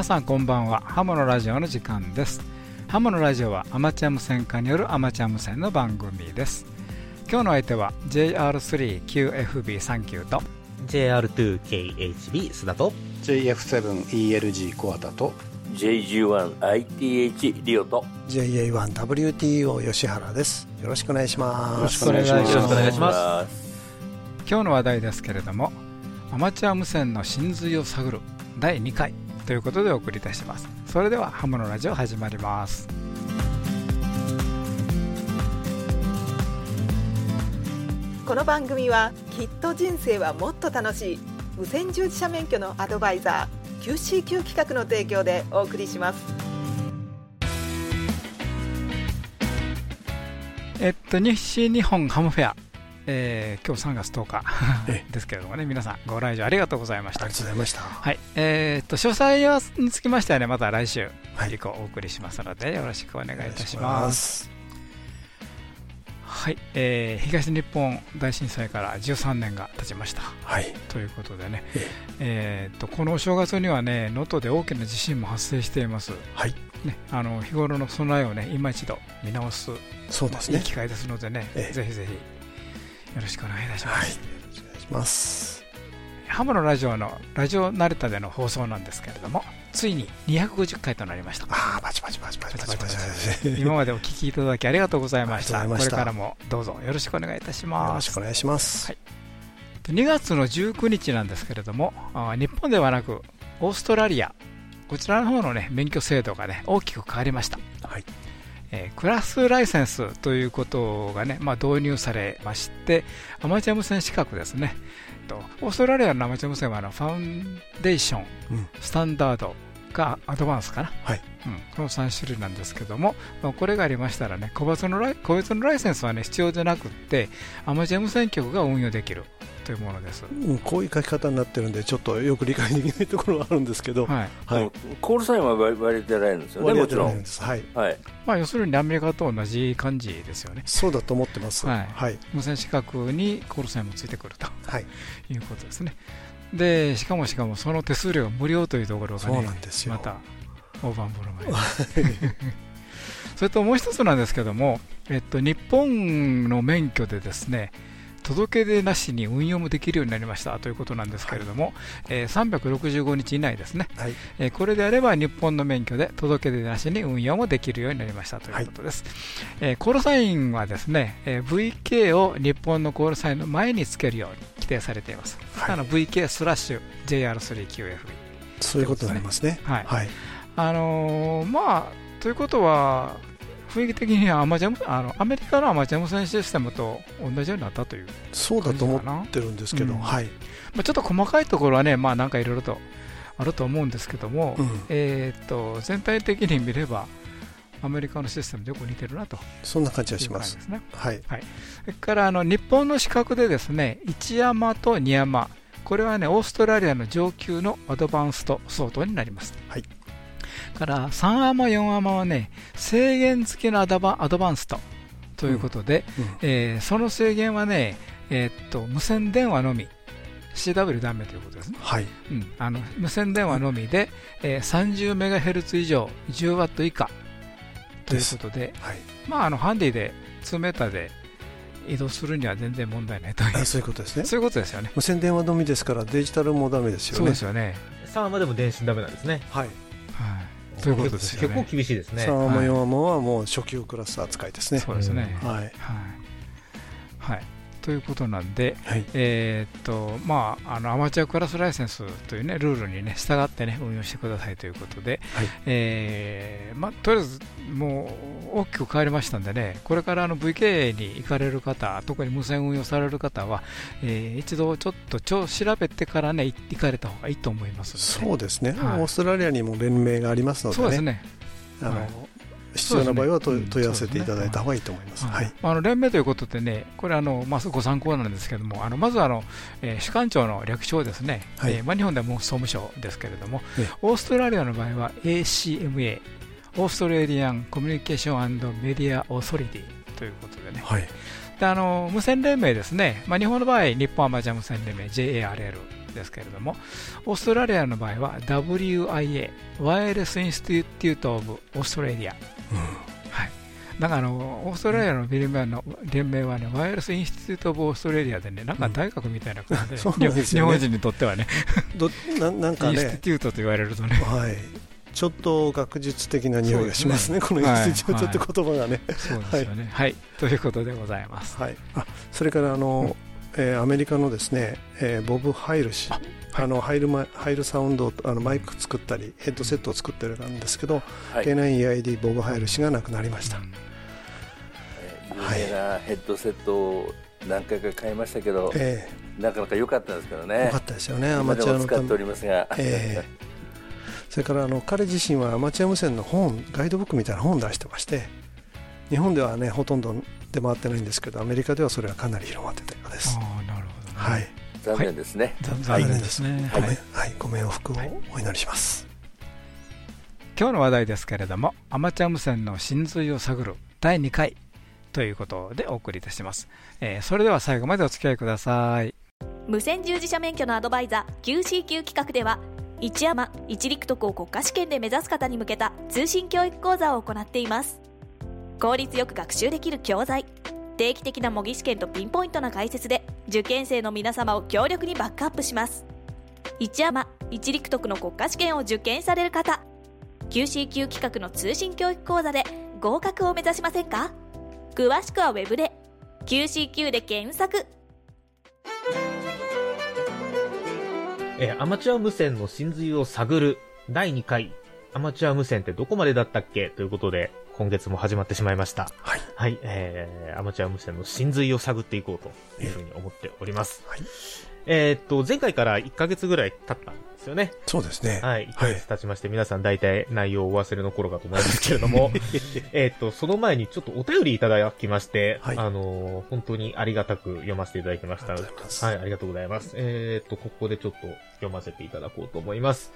皆さんこんばんは。ハムのラジオの時間です。ハムのラジオはアマチュア無線化によるアマチュア無線の番組です。今日の相手は JR3QFB39 と JR2KHB 須田と JF7ELG コアタと JG1ITH リオと JA1WTO 吉原です。よろしくお願いします。よろしくお願いします。よろしくお願いします。今日の話題ですけれどもアマチュア無線の真髄を探る第2回ということでお送りいたします。それではハムのラジオ始まります。この番組はきっと人生はもっと楽しい。無線従事者免許のアドバイザー QCQ 企画の提供でお送りします。えっと西日本ハムフェアえー、今日3月10日えですけれどもね、皆さんご来場ありがとうございました。ありがとうございました。はい、えーっと詳細はにつきましてはね、また来週はい。以降お送りしますので、よろしくお願いいたしま。ます。すはい、えー東日本大震災から13年が経ちました。はい。ということでね、ええ。ーっとこのお正月にはね、能登で大きな地震も発生しています。はい。ね、あの日頃の備えをね、今一度見直す、そうですね。いい機会ですのでね、ええ。ぜひぜひよろしくお願いいたしまはいす。よろしくお願いしますハムのラジオのラジオナルタでの放送なんですけれども、ついに250回となりました。ああバチバチバチバチバチバチ今までお聞きいただきありがとうございました。これからもどうぞよろしくお願いいたしよます。ろしくお願いしますはい2月の19日なんですけれども、あ日本ではなくオーストラリア、こちらの方のね免許制度がね大きく変わりました。はいえークラスライセンスということがね、まあ、導入されまして、アマチュア無線資格ですね。とオーストラリアのアマチュア無線はあのファウンデーション、うん。スタンダードがアドバンスかな、はい。うん、この3種類なんですけども、まあこれがありましたらね個別のライ、個別のライセンスは、ね、必要でなくって、アマチュア無線局が運用できるというものです。うんこういう書き方になってるんでちょっとよく理解できないところはあるんですけど。はい。はい。コールサインは割割れてないんですよねもちろん。はい。はい。まあ、要するにアメリカと同じ感じですよね。そうだと思ってます。はい。はい。無線資格にコールサインもついてくると。はい。いうことですね。で、しかもしかもその手数料が無料というところがそうね、なんですよ。また大盤振る舞い それともう一つなんですけども、えっと、日本の免許でですね届け出なしに運用もできるようになりました。ということなんですけれども、えー365日以内ですね、はい。えーこれであれば日本の免許で届け出なしに運用もできるようになりました。ということです、えーコールサインはですね、えー VK を日本のコールサインの前につけるように規定されています、はい。あの VK スラッシュ JR3QFB そういうことになりますね。はい。はい。あのーまあということは雰囲気的にはアマチュア無あのアメリカのアマチュア無線システムと同じようになったというそうだと思ってるんですけどうん。はい。まあ、ちょっと細かいところはね、まあ、なんかいろいろとあると思うんですけども、うん。えーっと全体的に見ればアメリカのシステムとよく似てるなと。そんな感じがします。すね。はい。それからあの日本の資格でですね1山と2山。これはねオーストラリアの上級のアドバンスト相当になります。はいから3山4山はね制限付きのアドバアドバンストということで、うんえーその制限はね、えーっと無線電話のみ CW ダメということですね、はい。うん、あの無線電話のみで、えー、30MHz 以上 10W 以下ということではい。まあ、あのハンディで2メーターで移動するには全然問題ないという。あそういうことですね。そういうことですよね。無線電話のみですからデジタルもダメですよね。そうですよね、3までも電信ダメなんですね。はいはい、そういうことですよね。結構厳しいですね。3も4もはもう初級クラス扱いですね。そうですね、はい。はい。はい、ということなんで、はい。えーっとまあ、あのアマチュアクラスライセンスという、ね、ルールに、ね、従って、ね、運用してくださいということで、はい。えーまあ、とりあえずもう大きく変わりましたんでね、これからあの VK に行かれる方、特に無線運用される方は、えー一度ちょっとちょ調べてから、ね、行かれた方がいいと思いますので、そうですね、はい。オーストラリアにも連盟がありますのでね。そうですね。あのはい必要な場合は問ね。問い合わせていただいた方がいいと思います。ははい。い、あの連盟ということでね、これあの、まあ、ご参考なんですけれども、あのまずあの、えー主幹長の略称ですね、はい。えーまあ、日本ではもう総務省ですけれどもええ、オーストラリアの場合は ACMA、オーストラリアンコミュニケーションメディアオーソリティということでね、はい、であの無線連盟ですね、まあ、日本の場合、日本アマチュア無線連盟 JARL ですけれども、オーストラリアの場合は WIA、ワイヤレス・インスティテュート・オブ・オーストラリア。はい。なんかあのオーストラリアの連盟の連盟はね、ワイヤレス・インスティテュート・オブ・オーストラリアでね、なんか大学みたいな感じで、日本人にとってはね、どななんかインスティね、テュートと言われるとね、はい、ちょっと学術的な匂いがしますね、このインスティテュートって。言葉がね。そうですよね。はい、ということでございます。はい、あそれからあの、えーアメリカのですね、えーボブ・ハイル氏、あのハイルマハイルサウンドあのマイク作ったりヘッドセットを作ってるんですけど、はい。K9EID ボブ・ハイル氏が亡くなりました、うん。有名なヘッドセットを何回か買いましたけど、えなかなか良かったんですけどーね。よかったですよね、アマチュアの使っておりますが、えーそれからあの彼自身はアマチュア無線の本ガイドブックみたいな本を出してまして日本ではねほとんど出回ってないんですけどアメリカではそれはかなり広まってたようです。ああ、なるほどね。はい。残念ですね、残残念ですね。ごめんはい。はい、ご冥福をお祈りします、今日の話題ですけれども、アマチュア無線の真髄を探る第2回ということでお送りいたします。えーそれでは最後までお付き合いください。無線従事者免許のアドバイザー QCQ 企画では一山一陸徳を国家試験で目指す方に向けた通信教育講座を行っています効率よく学習できる教材。定期的な模擬試験とピンポイントな解説で受験生の皆様を強力にバックアップします。一山一陸徳の国家試験を受験される方。QCQ 企画の通信教育講座で合格を目指しませんか？詳しくはウェブで。QCQ で検索。えアマチュア無線の真髄を探る第2回。アマチュア無線ってどこまでだったっけ？ということで、今月も始まってしまいました。はいはい、えー、アマチュア無線の真髄を探っていこうというふうに思っております。はいえーっと、前回から1ヶ月ぐらい経ったんですよね。そうですねはい、1ヶ月経ちまして、皆さん大体内容をお忘れの頃かと思うんですけれども、えーっと、その前にちょっとお便りいただきまして、はいあのー本当にありがたく読ませていただきました。ありがとうございますはい、ありがとうございます。えーっと、ここでちょっと読ませていただこうと思います。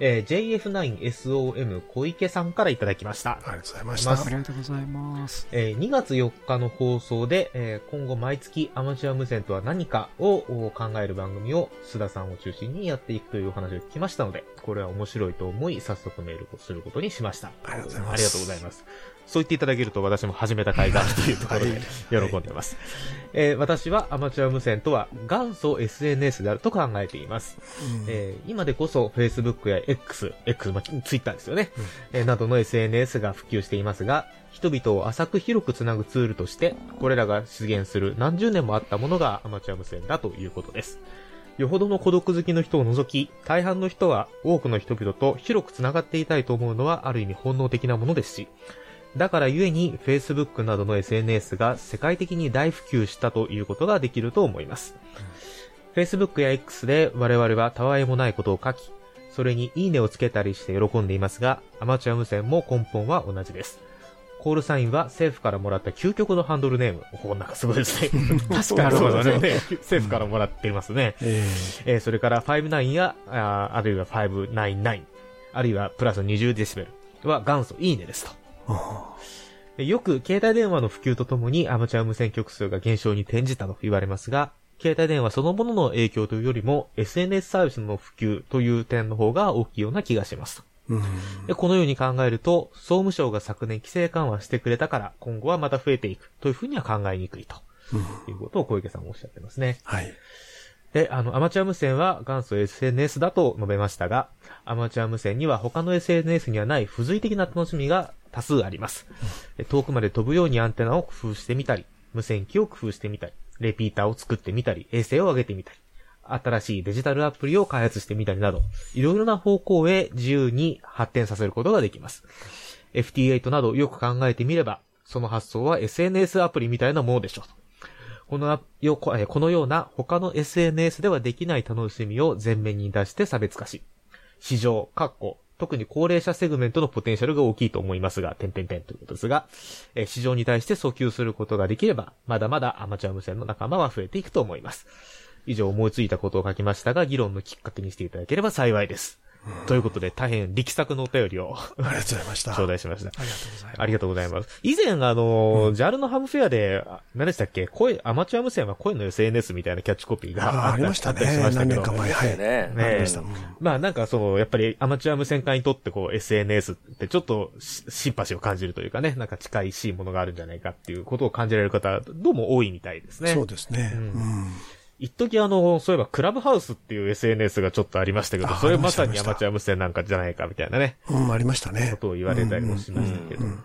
えー JF9SOM 小池さんからいただきました。ありがとうございましまたありがとうございます。えー2月4日の放送で、えー今後毎月アマチュア無線とは何かをお考える番組を須田さんを中心にやっていくというお話を聞きましたので、これは面白いと思い、早速メールをすることにしました。ありがとうございますありがとうございます。そう言っていただけると私も始めた甲斐があるというところで喜んでます。えー私はアマチュア無線とは元祖 SNS であると考えています。うんえー今でこそ Facebook や X、X、まあ、Twitter ですよね、えーなどの SNS が普及していますが、人々を浅く広くつなぐツールとして、これらが出現する何十年もあったものがアマチュア無線だということです。よほどの孤独好きの人を除き、大半の人は多くの人々と広くつながっていたいと思うのはある意味本能的なものですし、だからゆえに Facebook などの SNS が世界的に大普及したということができると思います。Facebook や X で我々はたわいもないことを書き、それにいいねをつけたりして喜んでいますが、アマチュア無線も根本は同じです。コールサインは政府からもらった究極のハンドルネーム。ここなんかすごいですね。確かにそうですね。政府からもらっていますね。ええーそれから59や、あーあるいは599、あるいはプラス20デシベルは元祖いいねですと。よく携帯電話の普及とともにアマチュア無線局数が減少に転じたと言われますが、携帯電話そのものの影響というよりも SNS サービスの普及という点の方が大きいような気がします。でこのように考えると、総務省が昨年規制緩和してくれたから今後はまた増えていくというふうには考えにくいと。うん。いうことを小池さんもおっしゃってますね。はい。で、あの、アマチュア無線は元祖 SNS だと述べましたが、アマチュア無線には他の SNS にはない付随的な楽しみが多数あります。で遠くまで飛ぶようにアンテナを工夫してみたり、無線機を工夫してみたり、レピーターを作ってみたり、衛星を上げてみたり、新しいデジタルアプリを開発してみたりなど、いろいろな方向へ自由に発展させることができます。FT8 などよく考えてみれば、その発想は SNS アプリみたいなものでしょう。このよこのような他の SNS ではできない楽しみを前面に出して差別化し、市場、括弧、特に高齢者セグメントのポテンシャルが大きいと思いますが、点々点ということですが、市場に対して訴求することができれば、まだまだアマチュア無線の仲間は増えていくと思います。以上思いついたことを書きましたが、議論のきっかけにしていただければ幸いです。ということで、大変力作のお便りをありがとうございました。頂戴しました。ありがとうございます。ありがとうございます。以前、あの、ジャールのハムフェアで、あ何でしたっけ？声、アマチュア無線は声の SNS みたいなキャッチコピーがありましたあったり。ましたけど何年か。前。はい。ねありました。うんまあなんかその、やっぱりアマチュア無線化にとってこう SNS ってちょっとシシンパシーを感じるというかね、なんか近いしいものがあるんじゃないかっていうことを感じられる方、どうも多いみたいですね。そうですね。ううんん。一時あの、そういえばクラブハウスっていう SNS がちょっとありましたけど、あそれまさにアマチュア無線なんかじゃないかみたいなね、うん、ありましたこね。とを言われたりもしましたけどうん。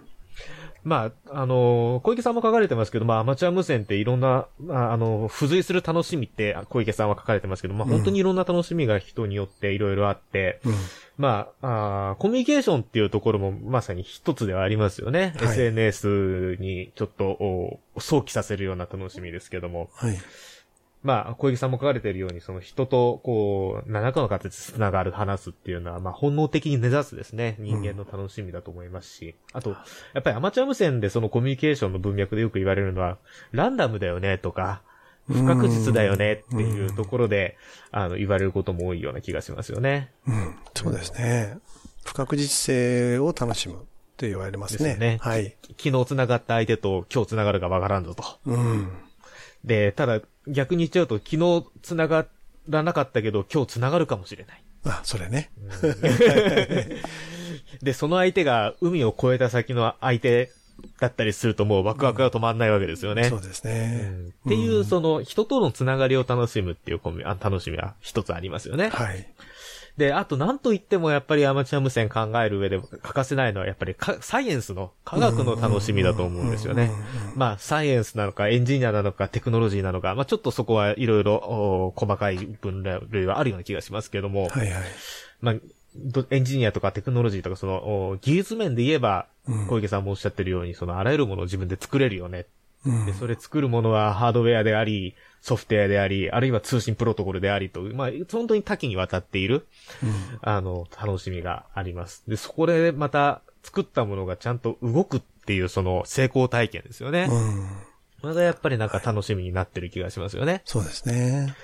まあ、あの、小池さんも書かれてますけど、まあ、アマチュア無線っていろんな、まあ、あの、付随する楽しみって、小池さんは書かれてますけど、まあ、本当にいろんな楽しみが人によっていろいろあって、うん。まああー、コミュニケーションっていうところもまさに一つではありますよね。はい SNS にちょっとお想起させるような楽しみですけども。はい。まあ、小池さんも書かれているように、その人と、こう、何らかの形で繋がる、話すっていうのは、まあ、本能的に根ざすですね、人間の楽しみだと思いますし、あと、やっぱりアマチュア無線でそのコミュニケーションの文脈でよく言われるのは、ランダムだよね、とか、不確実だよねっていうところで、あの、言われることも多いような気がしますよね。うん。そうですね。不確実性を楽しむって言われますね。ですよねはい。昨日繋がった相手と今日繋がるかわからんぞと。うん。で、ただ逆に言っちゃうと昨日繋がらなかったけど今日繋がるかもしれない。あ、それね。で、その相手が海を越えた先の相手だったりするともうワクワクが止まんないわけですよね。そうですね。うんっていう、その、人とのつながりを楽しむっていうコミュあ楽しみは一つありますよね。はい。で、あと何と言ってもやっぱりアマチュア無線考える上で欠かせないのはやっぱりかサイエンスの科学の楽しみだと思うんですよね。まあ、サイエンスなのか、エンジニアなのか、テクノロジーなのか、まあちょっとそこはいろいろお細かい分類はあるような気がしますけども、はいはい。まあ、どエンジニアとかテクノロジーとかその、お技術面で言えば、うん小池さんもおっしゃってるように、そのあらゆるものを自分で作れるよね。うんで、それ作るものはハードウェアであり、ソフトウェアであり、あるいは通信プロトコルでありと、まあ、本当に多岐にわたっている、あの、楽しみがあります。で、そこでまた作ったものがちゃんと動くっていうその成功体験ですよね。うん。まだやっぱりなんか楽しみになってる気がしますよね。そうですね。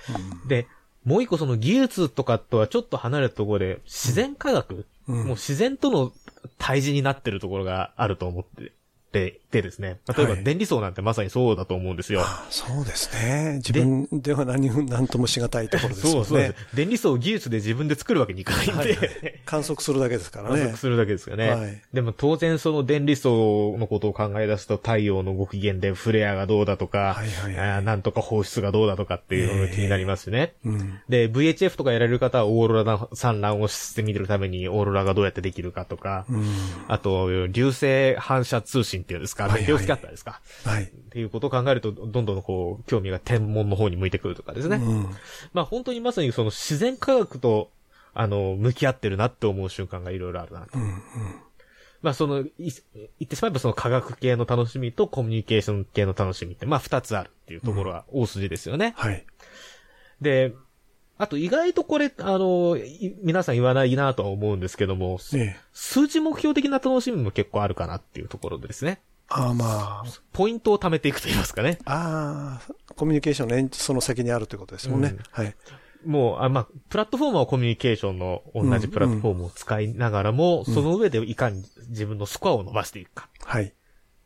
で、もう一個その技術とかとはちょっと離れたところで、自然科学、うんもう自然との対峙になってるところがあると思ってて、でですね。例えばはい電離層なんてまさにそうだと思うんですよ。そうですね。自分では何も何ともしがたいところですよね。そうそうです。電離層を技術で自分で作るわけにいかないんで、観測するだけですからね観測。するだけですよね。はいでも当然その電離層のことを考え出すと太陽のご機嫌でフレアがどうだとか、はいはいはいあーなんとか放出がどうだとかっていうのが気になりますね。うん。で、VHF とかやられる方はオーロラの産卵をしてみるためにオーロラがどうやってできるかとか、うん。あと、流星反射通信っていうんですか、はいはいメテオスキャッターですか？はい。っていうことを考えると、どんどんこう、興味が天文の方に向いてくるとかですね。うん。まあ本当にまさにその自然科学と、あの、向き合ってるなって思う瞬間がいろいろあるなと。うん。まあその、い言ってしまえばその科学系の楽しみとコミュニケーション系の楽しみって、まあ二つあるっていうところは大筋ですよね。はい。で、あと意外とこれ、あの、い皆さん言わないなとは思うんですけども、ええ。数値目標的な楽しみも結構あるかなっていうところでですね。ああ、まあ。ポイントを貯めていくと言いますかね。ああ、コミュニケーションの延その先にあるということですもんね。うんはい。もう、あまあ、プラットフォームはコミュニケーションの同じプラットフォームを使いながらも、その上でいかに自分のスコアを伸ばしていくか。はい。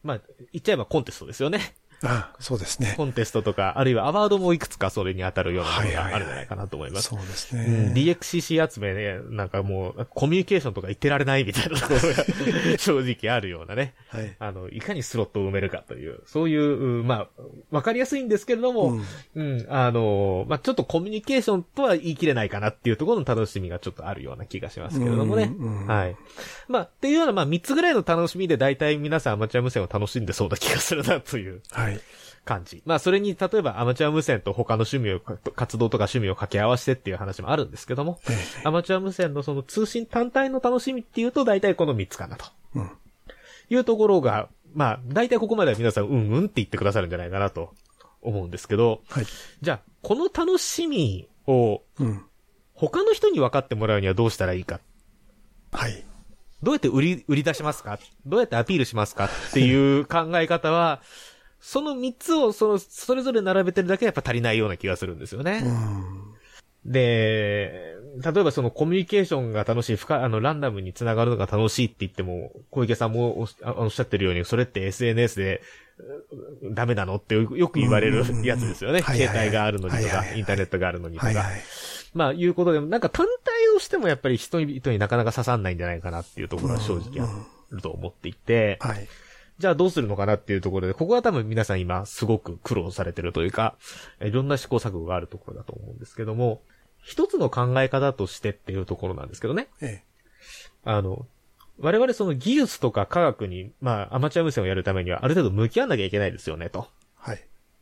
まあ、言っちゃえばコンテストですよね。ああ、そうですね。コンテストとか、あるいはアワードもいくつかそれに当たるようなものがはいはいはいあるんじゃないかなと思います。そうですうんね。DXCC 集めね、なんかもう、コミュニケーションとか言ってられないみたいなところが 正直あるようなね。はい。あの、いかにスロットを埋めるかという、そういう、うまあ、わかりやすいんですけれども、うん、あの、まあ、ちょっとコミュニケーションとは言い切れないかなっていうところの楽しみがちょっとあるような気がしますけれどもね。うんうんはい。まあ、っていうような、まあ、3つぐらいの楽しみで大体皆さんアマチュア無線を楽しんでそうな気がするなというはい。感じ。まあ、それに、例えばアマチュア無線と他の趣味を、活動とか趣味を掛け合わせてっていう話もあるんですけども、えアマチュア無線のその通信単体の楽しみっていうと大体この3つかなと。うんいうところが、まあ、大体ここまでは皆さんうんうんって言ってくださるんじゃないかなと思うんですけど、はい。じゃあ、この楽しみをうん。他の人に分かってもらうにはどうしたらいいか。はい。どうやって売り、売り出しますか？どうやってアピールしますか？っていう考え方は、その3つをその、それぞれ並べてるだけやっぱ足りないような気がするんですよね。うん。で、例えばそのコミュニケーションが楽しい、深あの、ランダムにつながるのが楽しいって言っても、小池さんもおっしゃってるように、それって SNS でダメなのってよく言われるやつですよね。携帯があるのにとか、インターネットがあるのにとか。まあ、いうことで、なんか単体をしてもやっぱり人々になかなか刺さんないんじゃないかなっていうところは正直あると思っていて、はい。じゃあどうするのかなっていうところで、ここは多分皆さん今すごく苦労されてるというか、いろんな試行錯誤があるところだと思うんですけども、一つの考え方としてっていうところなんですけどね。ええ。あの、我々その技術とか科学に、まあ、アマチュア無線をやるためにはある程度向き合わなきゃいけないですよね、と。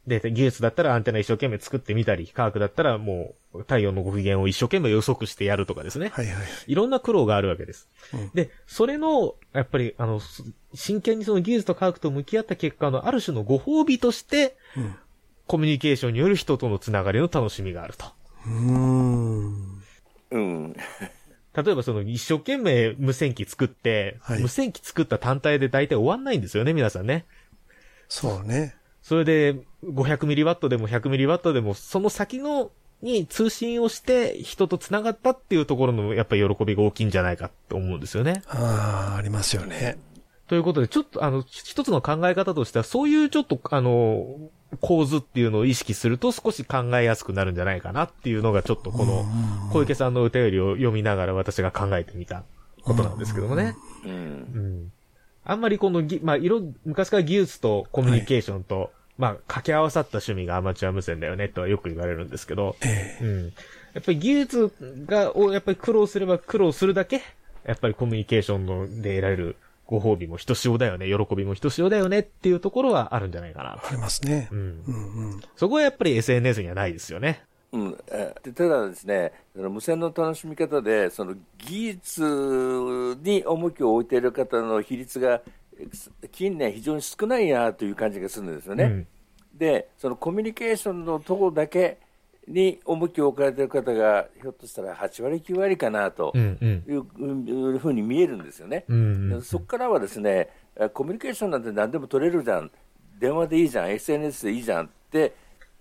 はい。で、技術だったらアンテナ一生懸命作ってみたり、科学だったらもう太陽のご機嫌を一生懸命予測してやるとかですね。はいはい。いろんな苦労があるわけです。うん、で、それの、やっぱり、あの、真剣にその技術と科学と向き合った結果のある種のご褒美として、うん、コミュニケーションによる人とのつながりの楽しみがあると。うん。うん。例えばその一生懸命無線機作って、はい、無線機作った単体で大体終わんないんですよね、皆さんね。そうね。それで、500ミリワットでも100ミリワットでも、その先の、に通信をして人と繋がったっていうところのやっぱり喜びが大きいんじゃないかと思うんですよね。ああ、ありますよね。ということで、ちょっとあの、一つの考え方としては、そういうちょっとあの、構図っていうのを意識すると少し考えやすくなるんじゃないかなっていうのがちょっとこの小池さんの歌よりを読みながら私が考えてみたことなんですけどもね。うん。うん。あんまりこのぎ、まあ、色、昔から技術とコミュニケーションと、はい、まあ、掛け合わさった趣味がアマチュア無線だよねとはよく言われるんですけど、えー、うん。やっぱり技術が、をやっぱり苦労すれば苦労するだけ、やっぱりコミュニケーションので得られるご褒美もひとしおだよね、喜びもひとしおだよねっていうところはあるんじゃないかな。ありますね。うん。うんうん、そこはやっぱり SNS にはないですよね。うん、でただですね、無線の楽しみ方で、その技術に重きを置いている方の比率が近年非常に少ないなという感じがするんですよね。うん、で、そのコミュニケーションのところだけに重きを置かれている方が、ひょっとしたら8割、9割かなというふうに見えるんですよね。うんうん、そこからはですね、コミュニケーションなんて何でも取れるじゃん、電話でいいじゃん、SNS でいいじゃんって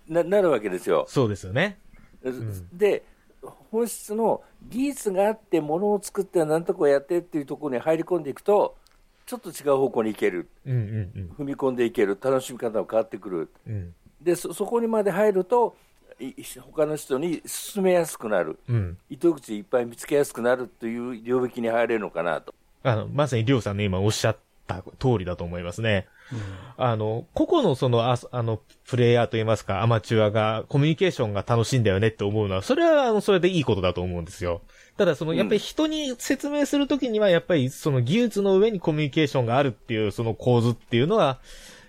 ななるわけですよ。そうですよね。うん、で、本質の技術があって、ものを作って、なんとかやってっていうところに入り込んでいくと、ちょっと違う方向に行ける、うんうんうん、踏み込んでいける、楽しみ方が変わってくる、うん、でそこにまで入ると、他の人に進めやすくなる、うん、糸口いっぱい見つけやすくなるという領域に入れるのかなと。あの、まさにりょうさんの今おっしゃった通りだと思いますね。うん、あの、個々のその、ああの、プレイヤーといいますか、アマチュアがコミュニケーションが楽しいんだよねって思うのは、それは、あの、それでいいことだと思うんですよ。ただその、やっぱり人に説明するときには、やっぱりその技術の上にコミュニケーションがあるっていう、その構図っていうのは、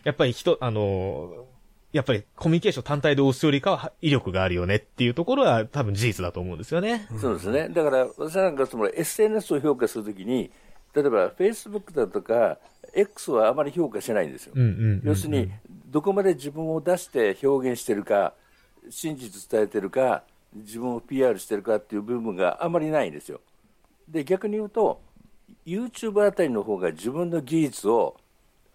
やっぱり人、あの、やっぱりコミュニケーション単体で押すよりかは威力があるよねっていうところは多分事実だと思うんですよね。そうですね。だから私なんかその SNS を評価するときに、例えば Facebook だとか X はあまり評価しないんですよ。要するに、どこまで自分を出して表現してるか、真実伝えてるか、自分を PR してるかっていう部分があまりないんですよ。で、逆に言うと、YouTube あたりの方が自分の技術を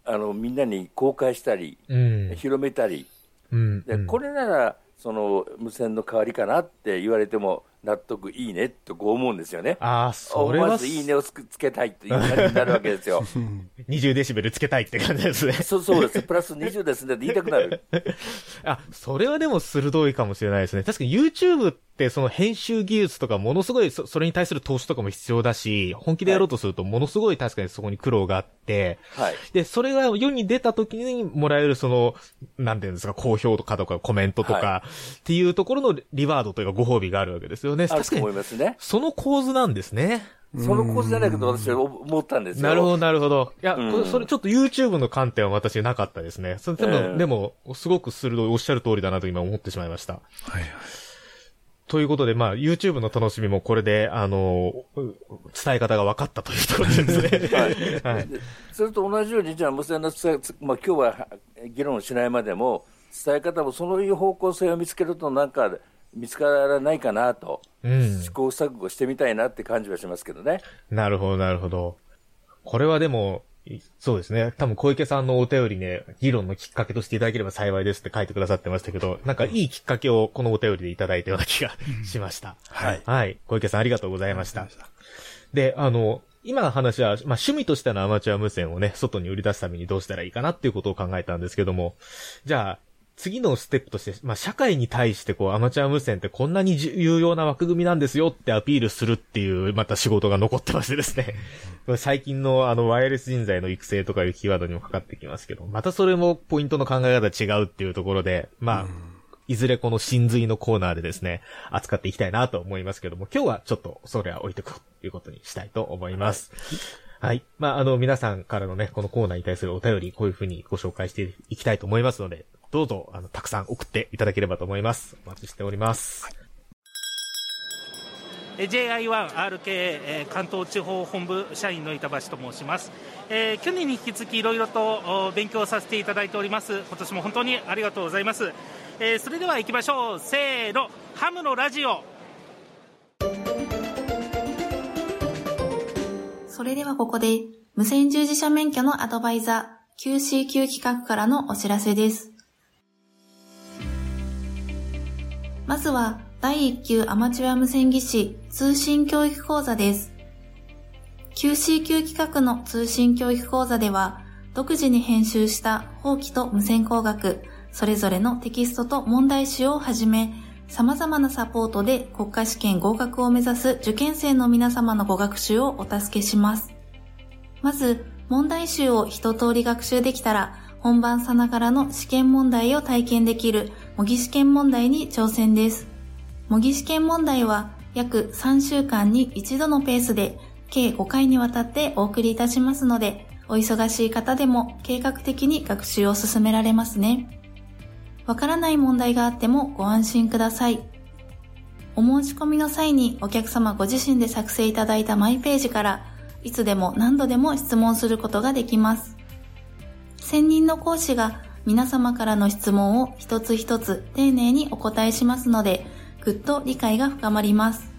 あのみんなに公開したり、うん、広めたり、うん、でこれならその無線の代わりかなって言われても納得いいねとこう思うんですよね。ああ、それは。まずいいねをつけたいという感じになるわけですよ。20デシベルつけたいって感じですね。そうそうです。プラス20ですねって言いたくなる。あ、それはでも鋭いかもしれないですね。確かに YouTube ってその編集技術とかものすごいそそれに対する投資とかも必要だし、本気でやろうとするとものすごい確かにそこに苦労があって、はい。で、それが世に出た時にもらえるその、なんていうんですか、好評とかとかコメントとか、はい、っていうところのリワードというかご褒美があるわけですよよね。確かに。思いますね。その構図なんですね。その構図じゃないけど私は思ったんですよ。なるほど、なるほど。いや、うん、それちょっと YouTube の観点は私なかったですね。それでも、えー、でも、すごく鋭いおっしゃる通りだなと今思ってしまいました。はい。ということで、まあ、YouTube の楽しみもこれで、あの、伝え方が分かったというところですね。はい。はい、それと同じように、じゃあ無線の伝え、まあ今日は議論しないまでも、伝え方もそういう方向性を見つけるとなんか、見つからないかなと、うん、試行錯誤してみたいなって感じはしますけどね。なるほど、なるほど。これはでも、そうですね。多分小池さんのお便りね、議論のきっかけとしていただければ幸いですって書いてくださってましたけど、なんかいいきっかけをこのお便りでいただいたような気がしました。はい。はい。小池さんありがとうございました。で、あの、今の話は、まあ、趣味としてのアマチュア無線をね、外に売り出すためにどうしたらいいかなっていうことを考えたんですけども、じゃあ、次のステップとして、まあ、社会に対してこう、アマチュア無線ってこんなに有用な枠組みなんですよってアピールするっていう、また仕事が残ってましてですね。最近のあの、ワイヤレス人材の育成とかいうキーワードにもかかってきますけど、またそれもポイントの考え方違うっていうところで、まあ、いずれこの真髄のコーナーでですね、扱っていきたいなと思いますけども、今日はちょっとそれは置いとくということにしたいと思います。はい。まあ、あの、皆さんからのね、このコーナーに対するお便り、こういうふうにご紹介していきたいと思いますので、どうぞ、あの、たくさん送っていただければと思います。お待ちしております。JI1RK、え関東地方本部社員の板橋と申します、えー、去年に引き続きいろいろと勉強させていただいております。今年も本当にありがとうございます、えー、それでは行きましょう。せーの。ハムのラジオ。それではここで無線従事者免許のアドバイザー QCQ 企画からのお知らせですまずは第1級アマチュア無線技師通信教育講座です。QC 級企画の通信教育講座では、独自に編集した法規と無線工学、それぞれのテキストと問題集をはじめ、様々なサポートで国家試験合格を目指す受験生の皆様のご学習をお助けします。まず、問題集を一通り学習できたら、本番さながらの試験問題を体験できる模擬試験問題に挑戦です。模擬試験問題は約3週間に1度のペースで計5回にわたってお送りいたしますので、お忙しい方でも計画的に学習を進められますね。わからない問題があってもご安心ください。お申し込みの際にお客様ご自身で作成いただいたマイページからいつでも何度でも質問することができます。専任の講師が皆様からの質問を一つ一つ丁寧にお答えしますので、ぐっと理解が深まります。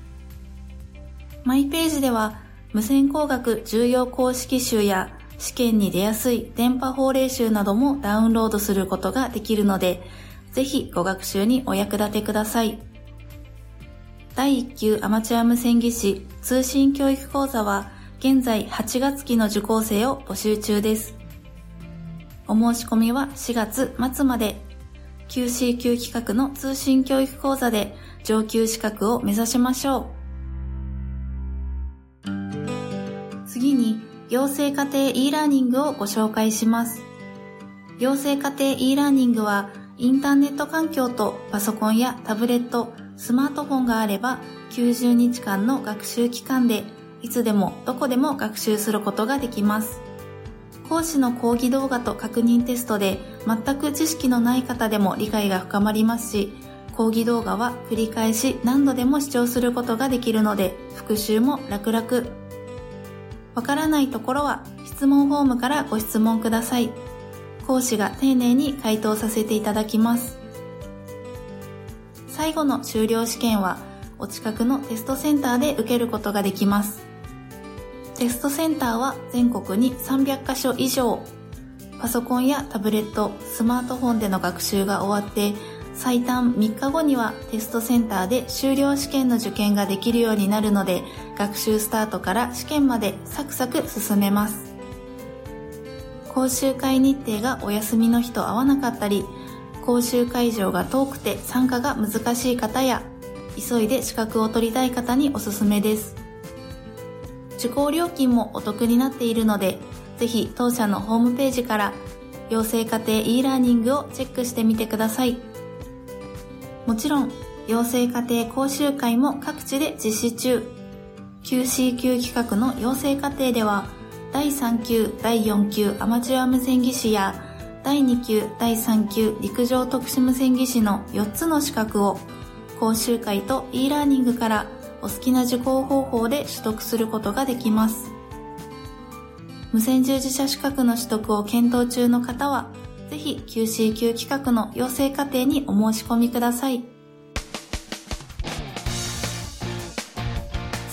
マイページでは、無線工学重要公式集や試験に出やすい電波法令集などもダウンロードすることができるので、ぜひご学習にお役立てください。第1級アマチュア無線技師通信教育講座は、現在8月期の受講生を募集中です。お申し込みは4月末まで QC 級企画の通信教育講座で上級資格を目指しましょう。次に、行政家庭 e ラーニングをご紹介します。行政家庭 e ラーニングは、インターネット環境とパソコンやタブレット、スマートフォンがあれば、90日間の学習期間で、いつでもどこでも学習することができます。講師の講義動画と確認テストで全く知識のない方でも理解が深まりますし、講義動画は繰り返し何度でも視聴することができるので、復習も楽々。わからないところは質問フォームからご質問ください。講師が丁寧に回答させていただきます。最後の修了試験は、お近くのテストセンターで受けることができます。テストセンターは全国に300カ所以上。パソコンやタブレット、スマートフォンでの学習が終わって、最短3日後にはテストセンターで修了試験の受験ができるようになるので、学習スタートから試験までサクサク進めます。講習会日程がお休みの日と合わなかったり、講習会場が遠くて参加が難しい方や、急いで資格を取りたい方におすすめです。受講料金もお得になっているので、ぜひ当社のホームページから養成家庭 e ラーニングをチェックしてみてください。もちろん、養成家庭講習会も各地で実施中。QC 級企画の養成課程では、第3級、第4級アマチュア無線技師や、第2級、第3級陸上特殊無線技師の4つの資格を、講習会と e ラーニングからお好きな受講方法で取得することができます。無線従事者資格の取得を検討中の方は、ぜひ QC 級企画の養成課程にお申し込みください。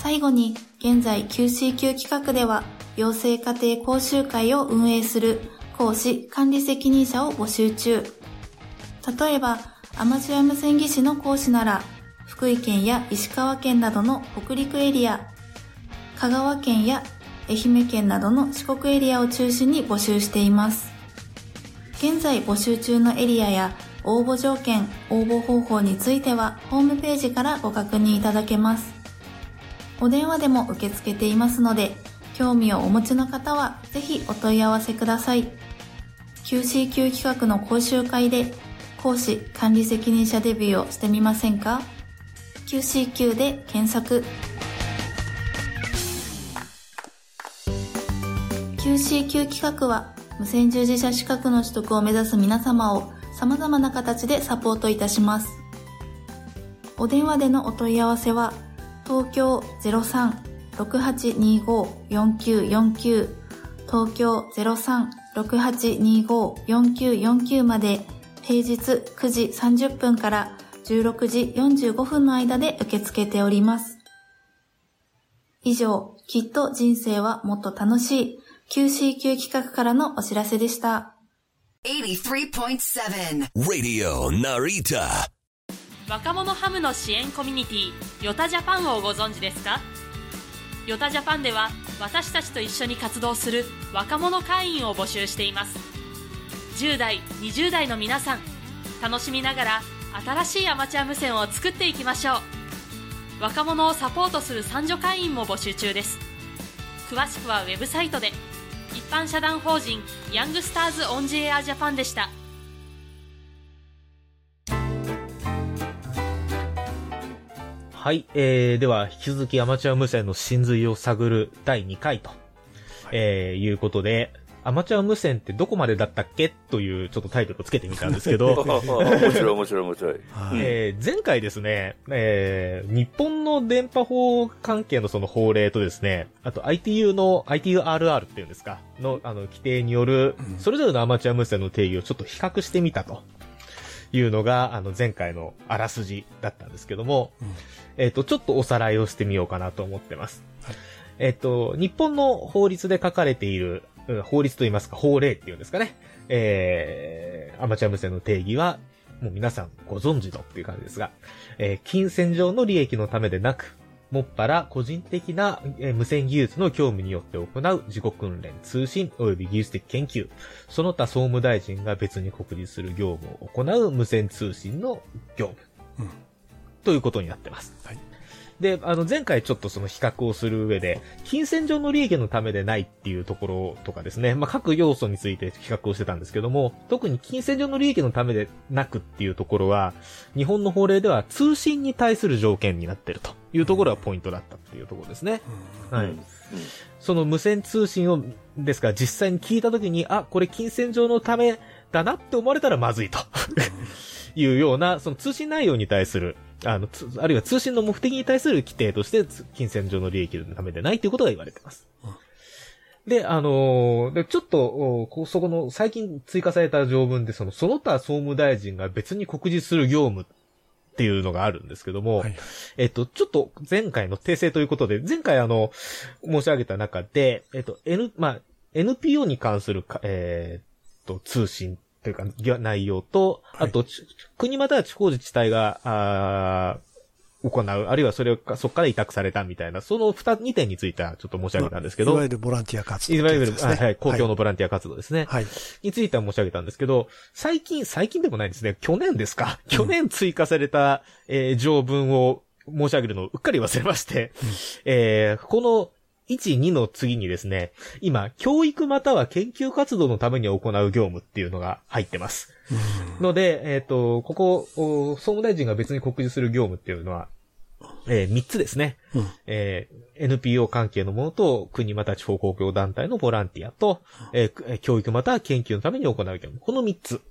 最後に、現在 QC 級企画では、養成家庭講習会を運営する講師管理責任者を募集中。例えば、アマチュア無線技師の講師なら、福井県や石川県などの北陸エリア、香川県や愛媛県などの四国エリアを中心に募集しています。現在募集中のエリアや応募条件、応募方法についてはホームページからご確認いただけます。お電話でも受け付けていますので、興味をお持ちの方はぜひお問い合わせください。QCQ 企画の講習会で講師管理責任者デビューをしてみませんか？?QCQ で検索。QCQ 企画は無線従事者資格の取得を目指す皆様を様々な形でサポートいたします。お電話でのお問い合わせは、東京03-6825-4949東京03-6825-4949まで平日9時30分から16時45分の間で受け付けております。以上、きっと人生はもっと楽しい QCQ 企画からのお知らせでした。83.7 Radio Narita 若者ハムの支援コミュニティヨタジャパンをご存知ですか？ヨタジャパンでは私たちと一緒に活動する若者会員を募集しています10代20代の皆さん楽しみながら新しいアマチュア無線を作っていきましょう。若者をサポートする三女会員も募集中です。詳しくはウェブサイトで。一般社団法人ヤングスターズオンジエアジャパンでした。はい、えー、では引き続きアマチュア無線の真髄を探る第2回と、はい、えー、いうことで、アマチュア無線ってどこまでだったっけ？というちょっとタイトルをつけてみたんですけど。面白い面白い面白い。えー、前回ですね、えー、日本の電波法関係のその法令とですね、あと ITU の、ITURR っていうんですか、の、あの、規定による、それぞれのアマチュア無線の定義をちょっと比較してみたと。いうのが、あの、前回のあらすじだったんですけども、うん、えっ、と、ちょっとおさらいをしてみようかなと思ってます。はい、えっ、と、日本の法律で書かれている、法律といいますか、法令っていうんですかね。えー、アマチュア無線の定義は、もう皆さんご存知のっていう感じですが、えー、金銭上の利益のためでなく、もっぱら個人的な、えー、無線技術の業務によって行う自己訓練、通信及び技術的研究、その他総務大臣が別に告示する業務を行う無線通信の業務。うん、ということになってます。はいで、あの、前回ちょっとその比較をする上で、金銭上の利益のためでないっていうところとかですね、まあ、各要素について比較をしてたんですけども、特に金銭上の利益のためでなくっていうところは、日本の法令では通信に対する条件になってるというところがポイントだったっていうところですね。はい。その無線通信を、ですから実際に聞いたときに、あ、これ金銭上のためだなって思われたらまずいと いうような、その通信内容に対するあの、あるいは通信の目的に対する規定として、金銭上の利益のためでないということが言われています。で、あのー、で、ちょっと、そこの、最近追加された条文で、その、その他総務大臣が別に告示する業務っていうのがあるんですけども、はい、えっと、ちょっと前回の訂正ということで、前回あの、申し上げた中で、えっと、N、まあ、NPO に関するえー、っと、通信というか、内容と、あと、はい、国または地方自治体が、あ行う、あるいはそれを、そこから委託されたみたいな、その二、二点についてはちょっと申し上げたんですけど。いわゆるボランティア活動、ね、いわゆる、はい、はい、公共のボランティア活動ですね。はい。については申し上げたんですけど、最近、最近でもないんですね。去年ですか？去年追加された、えー、条文を申し上げるのをうっかり忘れまして、うん、えー、この1、2の次にですね、今、教育または研究活動のために行う業務っていうのが入ってます。ので、えっ、ー、と、ここ、総務大臣が別に告示する業務っていうのは、えー、3つですね。うん、えー、NPO 関係のものと、国また地方公共団体のボランティアと、えー、教育また研究のために行う業務。この3つ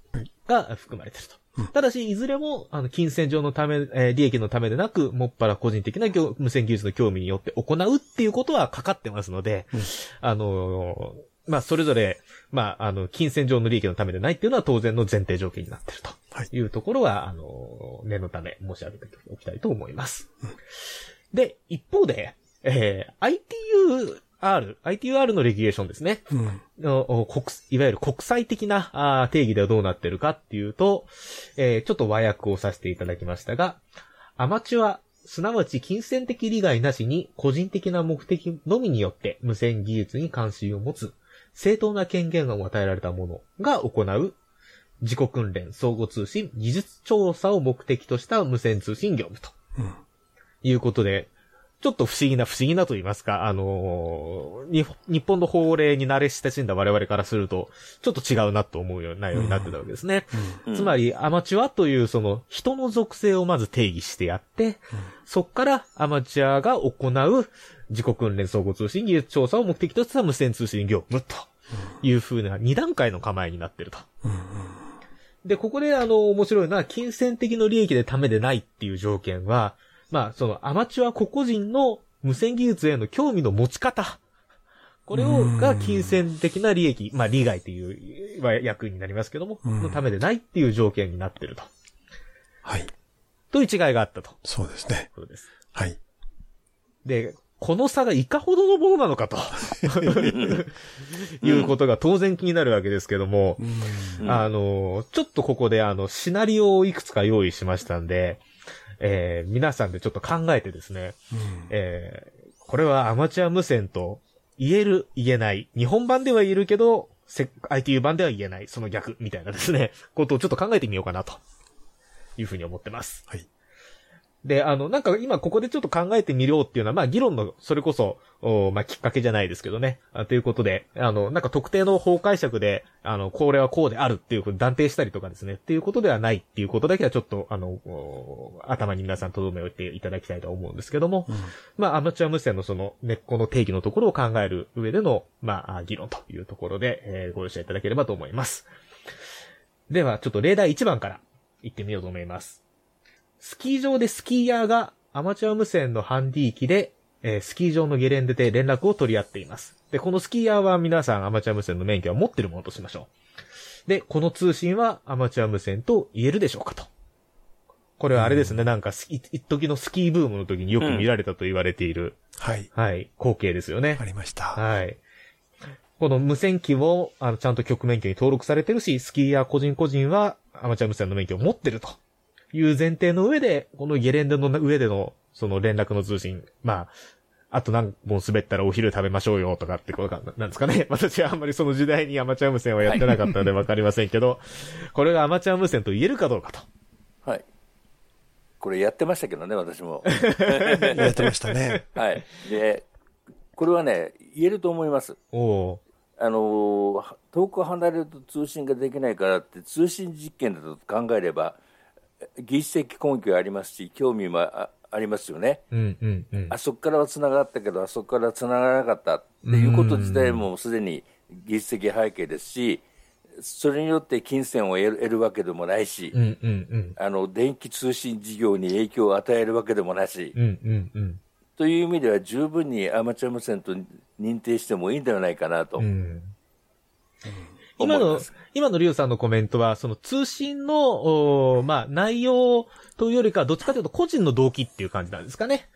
が含まれていると。ただし、いずれも、あの、金銭上のため、えー、利益のためでなく、もっぱら個人的な無線技術の興味によって行うっていうことはかかってますので、うん、あのー、まあ、それぞれ、まあ、あの、金銭上の利益のためでないっていうのは当然の前提条件になっていると。い。うところは、はい、あの、念のため申し上げておきたいと思います。うん、で、一方で、えー、ITU ITUR のレギュレーションですね。うん、の国いわゆる国際的なあ定義ではどうなってるかっていうと、えー、ちょっと和訳をさせていただきましたが、アマチュア、すなわち金銭的利害なしに個人的な目的のみによって無線技術に関心を持つ正当な権限を与えられた者が行う自己訓練、相互通信、技術調査を目的とした無線通信業務と。うん、いうことで、ちょっと不思議な不思議なと言いますか、あのー、日本の法令に慣れ親しんだ我々からすると、ちょっと違うなと思うような内容になってたわけですね。うん、つまり、アマチュアというその人の属性をまず定義してやって、うん、そっからアマチュアが行う自己訓練総合通信技術調査を目的とした無線通信業務というふうな二段階の構えになってると。で、ここであの、面白いのは、金銭的の利益でためでないっていう条件は、まあ、そのアマチュア個々人の無線技術への興味の持ち方。これを、が金銭的な利益、まあ、利害という役になりますけども、のためでないっていう条件になってると。はい。という違いがあったと。そうですね。そうです。はい。で、この差がいかほどのものなのかと いうことが当然気になるわけですけども、あの、ちょっとここであの、シナリオをいくつか用意しましたんで、えー、皆さんでちょっと考えてですね、うん、えー、これはアマチュア無線と言える、言えない。日本版では言えるけど、ITU 版では言えない。その逆、みたいなですね、ことをちょっと考えてみようかなと、いうふうに思ってます。はい。で、あの、なんか今ここでちょっと考えてみようっていうのは、まあ議論の、それこそ、おまあきっかけじゃないですけどね。あということで、あの、なんか特定の法解釈で、あの、これはこうであるっていうふうに断定したりとかですね。っていうことではないっていうことだけはちょっと、あの、頭に皆さん留め置いていただきたいと思うんですけども、うん、まあアマチュア無線のその根っこの定義のところを考える上での、まあ議論というところで、えー、ご容赦いただければと思います。では、ちょっと例題1番から行ってみようと思います。スキー場でスキーヤーがアマチュア無線のハンディ機で、えー、スキー場のゲレンデで連絡を取り合っています。で、このスキーヤーは皆さんアマチュア無線の免許を持ってるものとしましょう。で、この通信はアマチュア無線と言えるでしょうかと。これはあれですね、うん、なんか、一時のスキーブームの時によく見られたと言われている、うん、はい。はい、光景ですよね。ありました。はい。この無線機も、あの、ちゃんと局免許に登録されてるし、スキーヤー個人個人はアマチュア無線の免許を持ってると。いう前提の上で、このゲレンデの上での、その連絡の通信、まあ、あと何本滑ったらお昼食べましょうよとかってことか、なんですかね。私はあんまりその時代にアマチュア無線はやってなかったのでわかりませんけど、これがアマチュア無線と言えるかどうかと。はい。これやってましたけどね、私も。やってましたね。はい。で、これはね、言えると思います。おあの、遠く離れると通信ができないからって、通信実験だと考えれば、技術的根拠ありますし、興味もありますよね。うんうんうん、あそこからは繋がったけど、あそこから繋がらなかったっていうこと自体もすでに技術的背景ですし、それによって金銭を得る得るわけでもないし、うんうんうん、あの、電気通信事業に影響を与えるわけでもないし、うんうんうん、という意味では十分にアマチュア無線と認定してもいいんではないかなと。うん今の、今のリュウさんのコメントは、その通信の、まあ、内容というよりか、どっちかというと個人の動機っていう感じなんですかね。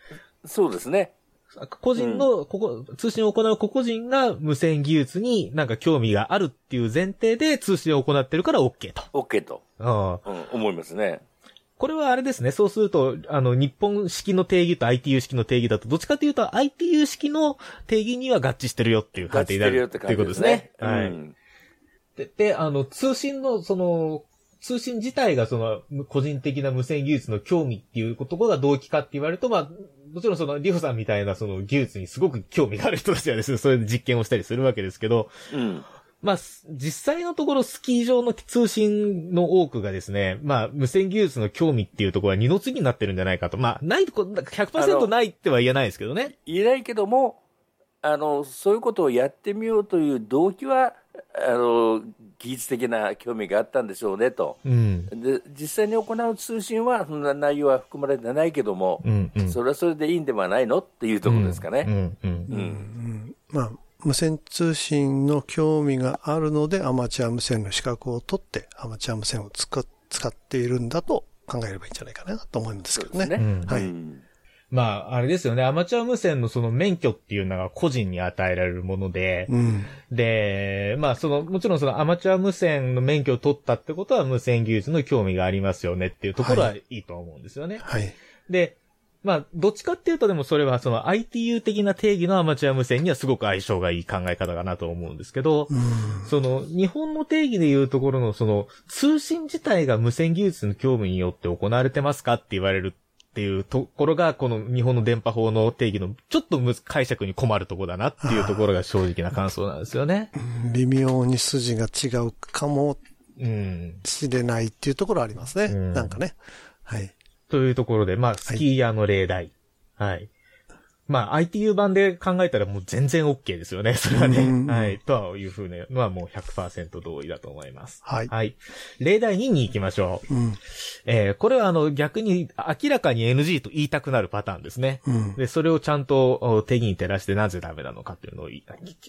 そうですね。個人の、ここ、通信を行う個々人が無線技術になんか興味があるっていう前提で通信を行ってるから OK と。OK と。うん、思いますね。これはあれですね。そうすると、あの、日本式の定義と ITU 式の定義だと、どっちかというと ITU 式の定義には合致してるよっていう感じになるっていうことですね。はい。で、で、あの、通信の、その、通信自体がその、個人的な無線技術の興味っていうことが動機かって言われると、まあ、もちろんその、リホさんみたいなその技術にすごく興味がある人たちはですね、それで実験をしたりするわけですけど、うん。まあ、実際のところスキー場の通信の多くがですね、まあ、無線技術の興味っていうところは二の次になってるんじゃないかと。まあ、ないとこ、100%ないっては言えないですけどね。言えないけども、あの、そういうことをやってみようという動機は、あの技術的な興味があったんでしょうねと、うん、で実際に行う通信はそんな内容は含まれてないけども、うんうん、それはそれでいいんではないのっていうところですかね。まあ無線通信の興味があるのでアマチュア無線の資格を取ってアマチュア無線を使っているんだと考えればいいんじゃないかなと思うんですけどね。ね。はい、まあ、あれですよね。アマチュア無線のその免許っていうのが個人に与えられるもので、うん、で、まあ、その、もちろんそのアマチュア無線の免許を取ったってことは無線技術の興味がありますよねっていうところはいいと思うんですよね。はい。で、まあ、どっちかっていうとでもそれはその ITU 的な定義のアマチュア無線にはすごく相性がいい考え方かなと思うんですけど、その日本の定義でいうところのその通信自体が無線技術の興味によって行われてますかって言われるっていうところが、この日本の電波法の定義のちょっと解釈に困るところだなっていうところが正直な感想なんですよね。微妙に筋が違うかもしれないっていうところありますね。うん、なんかね。はい。というところで、まあ、スキーヤーの例題。はい、はいまあ、ITU 版で考えたらもう全然 OK ですよね。それはね。はい。というふうなのはもう100%同意だと思います。はい。はい。例題2に行きましょう。うん、えー、これはあの逆に明らかに NG と言いたくなるパターンですね。うん、で、それをちゃんと定義に照らしてなぜダメなのかっていうのを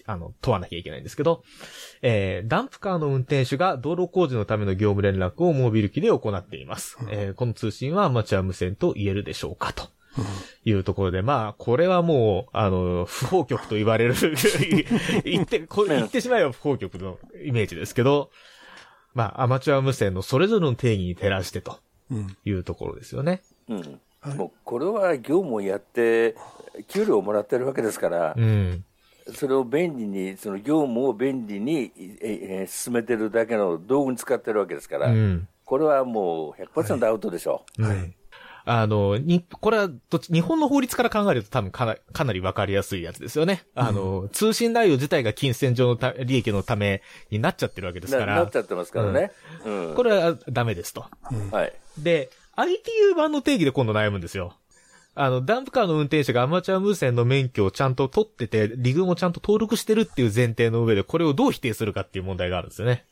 あの問わなきゃいけないんですけど、えー、ダンプカーの運転手が道路工事のための業務連絡をモビル機で行っています。うん、えー、この通信はアマチュア無線と言えるでしょうかと。いうところで、まあ、これはもう、あの、不法局と言われる 言って、言ってしまえば不法局のイメージですけど、まあ、アマチュア無線のそれぞれの定義に照らしてというところですよね。うん。もう、これは業務をやって、給料をもらってるわけですから、うん、それを便利に、その業務を便利に、えー、進めてるだけの道具に使ってるわけですから、うん、これはもう100%アウトでしょう。はい、はいあの、に、これはどっち、日本の法律から考えると多分かなかなりわかりやすいやつですよね。あの、うん、通信内容自体が金銭上のた利益のためになっちゃってるわけですから。なっちゃってますからね。うん。これはダメですと。はい。で、ITU 版の定義で今度悩むんですよ。あの、ダンプカーの運転手がアマチュア無線の免許をちゃんと取ってて、リグもちゃんと登録してるっていう前提の上で、これをどう否定するかっていう問題があるんですよね。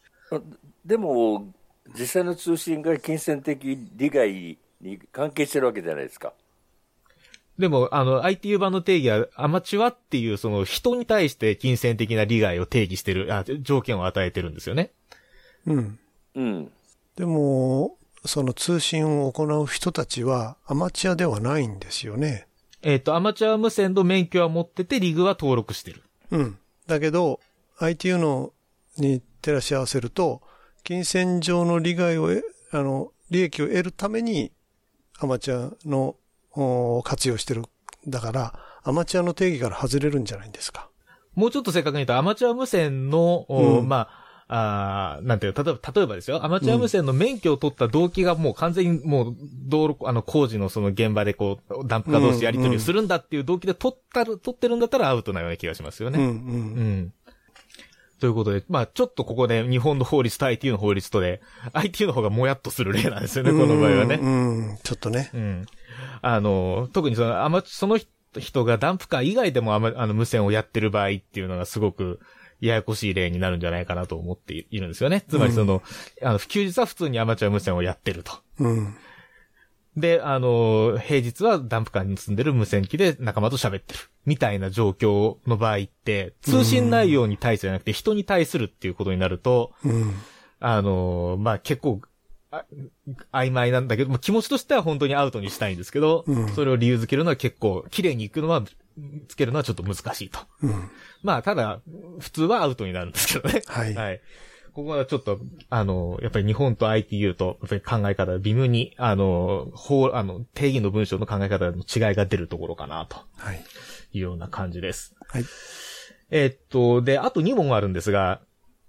でも、実際の通信が金銭的利害に関係してるわけじゃないですか。でも、あの、ITU 版の定義は、アマチュアっていう、その、人に対して金銭的な利害を定義してる、あ、条件を与えてるんですよね。うん。うん。でも、その通信を行う人たちは、アマチュアではないんですよね。えっ、ー、と、アマチュア無線の免許は持ってて、リグは登録してる。うん。だけど、ITU の、に照らし合わせると、金銭上の利害を、あの、利益を得るためにアマチュアの活用してる。だから、アマチュアの定義から外れるんじゃないんですか。もうちょっと正確に言うと、アマチュア無線の、うん、まあ、あなんていう、例えば、例えばですよ、アマチュア無線の免許を取った動機がもう完全にもう、道路、あの、工事のその現場でこう、ダンプカー同士やり取りをするんだっていう動機で取った、取ってるんだったらアウトなような気がしますよね。うん、うん。うん。ということで、まあちょっとここで日本の法律と ITU の法律とで、ITU の方がもやっとする例なんですよね、この場合はね。うん、ちょっとね。うん。あの、特にその、あま、その人がダンプカー以外でもあま、あの、無線をやってる場合っていうのがすごく、ややこしい例になるんじゃないかなと思っているんですよね。つまりその、うん、あの、休日は普通にアマチュア無線をやってると。うん。で、あの、平日はダンプカーに積んでる無線機で仲間と喋ってる。みたいな状況の場合って、通信内容に対してじゃなくて人に対するっていうことになると、うん、あの、まあ、結構、曖昧なんだけど、気持ちとしては本当にアウトにしたいんですけど、うん、それを理由づけるのは結構、綺麗に行くのは、つけるのはちょっと難しいと。うん、まあ、ただ、普通はアウトになるんですけどね。はい。はい。ここはちょっと、あの、やっぱり日本と ITU と、やっぱり考え方微妙に、あの、法、あの、定義の文章の考え方の違いが出るところかなと。はい。いうような感じです。はい。えー、っと、で、あと2問あるんですが、